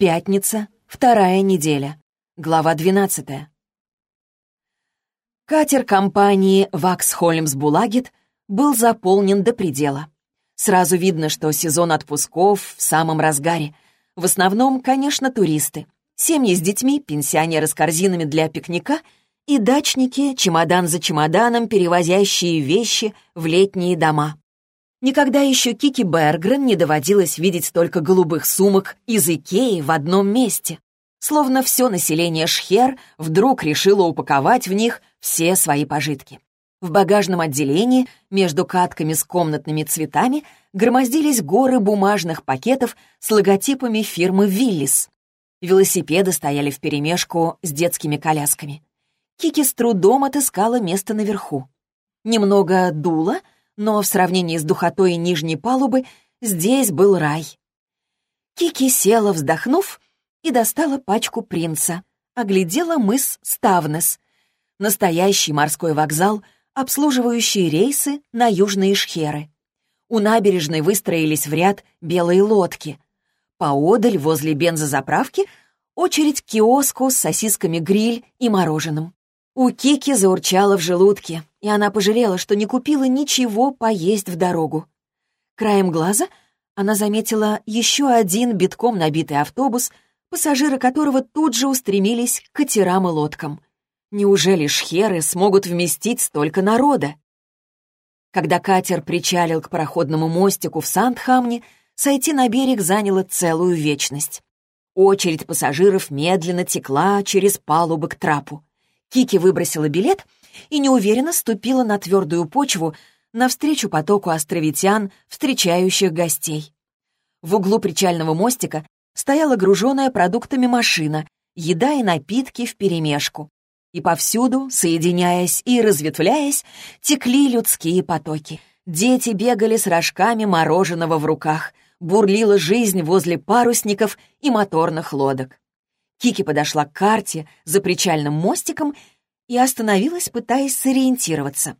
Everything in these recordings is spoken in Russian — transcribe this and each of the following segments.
Пятница, вторая неделя. Глава 12. Катер компании «Ваксхольмс Булагет» был заполнен до предела. Сразу видно, что сезон отпусков в самом разгаре. В основном, конечно, туристы. Семьи с детьми, пенсионеры с корзинами для пикника и дачники, чемодан за чемоданом, перевозящие вещи в летние дома. Никогда еще Кики Бергрен не доводилось видеть столько голубых сумок из Икеи в одном месте. Словно все население Шхер вдруг решило упаковать в них все свои пожитки. В багажном отделении между катками с комнатными цветами громоздились горы бумажных пакетов с логотипами фирмы «Виллис». Велосипеды стояли вперемешку с детскими колясками. Кики с трудом отыскала место наверху. Немного дуло — но в сравнении с духотой нижней палубы здесь был рай. Кики села, вздохнув, и достала пачку принца. Оглядела мыс Ставнес, настоящий морской вокзал, обслуживающий рейсы на южные шхеры. У набережной выстроились в ряд белые лодки. Поодаль, возле бензозаправки, очередь к киоску с сосисками гриль и мороженым. У Кики заурчало в желудке, и она пожалела, что не купила ничего поесть в дорогу. Краем глаза она заметила еще один битком набитый автобус, пассажиры которого тут же устремились к катерам и лодкам. Неужели шхеры смогут вместить столько народа? Когда катер причалил к пароходному мостику в Сандхамне, сойти на берег заняло целую вечность. Очередь пассажиров медленно текла через палубы к трапу. Кики выбросила билет и неуверенно ступила на твердую почву навстречу потоку островитян, встречающих гостей. В углу причального мостика стояла груженная продуктами машина, еда и напитки вперемешку. И повсюду, соединяясь и разветвляясь, текли людские потоки. Дети бегали с рожками мороженого в руках, бурлила жизнь возле парусников и моторных лодок. Кики подошла к карте за причальным мостиком и остановилась, пытаясь сориентироваться.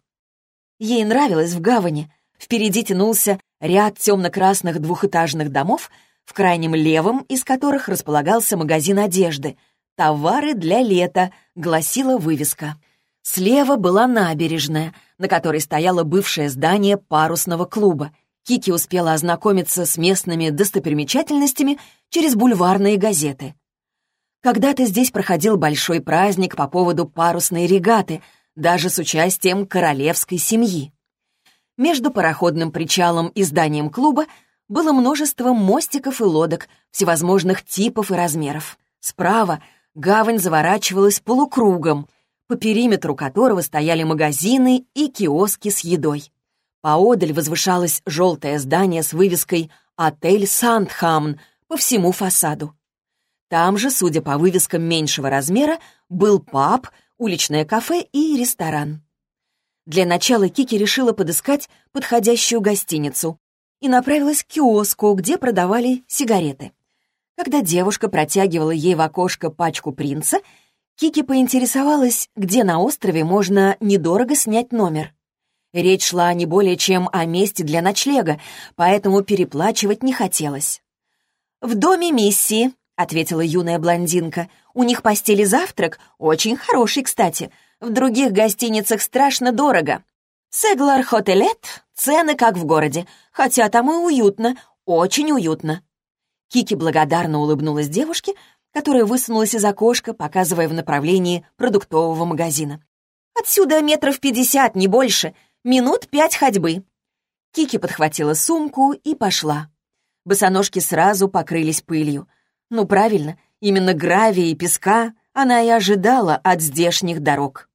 Ей нравилось в гавани. Впереди тянулся ряд темно-красных двухэтажных домов, в крайнем левом из которых располагался магазин одежды. «Товары для лета», — гласила вывеска. Слева была набережная, на которой стояло бывшее здание парусного клуба. Кики успела ознакомиться с местными достопримечательностями через бульварные газеты. Когда-то здесь проходил большой праздник по поводу парусной регаты, даже с участием королевской семьи. Между пароходным причалом и зданием клуба было множество мостиков и лодок всевозможных типов и размеров. Справа гавань заворачивалась полукругом, по периметру которого стояли магазины и киоски с едой. Поодаль возвышалось желтое здание с вывеской «Отель Сандхамн» по всему фасаду. Там же, судя по вывескам меньшего размера, был паб, уличное кафе и ресторан. Для начала Кики решила подыскать подходящую гостиницу и направилась к киоску, где продавали сигареты. Когда девушка протягивала ей в окошко пачку принца, Кики поинтересовалась, где на острове можно недорого снять номер. Речь шла не более чем о месте для ночлега, поэтому переплачивать не хотелось. «В доме миссии», ответила юная блондинка. «У них постели завтрак, очень хороший, кстати. В других гостиницах страшно дорого. Сеглар Хотелет, цены как в городе, хотя там и уютно, очень уютно». Кики благодарно улыбнулась девушке, которая высунулась из окошка, показывая в направлении продуктового магазина. «Отсюда метров пятьдесят, не больше. Минут пять ходьбы». Кики подхватила сумку и пошла. Босоножки сразу покрылись пылью — ну, правильно, именно гравия и песка она и ожидала от здешних дорог.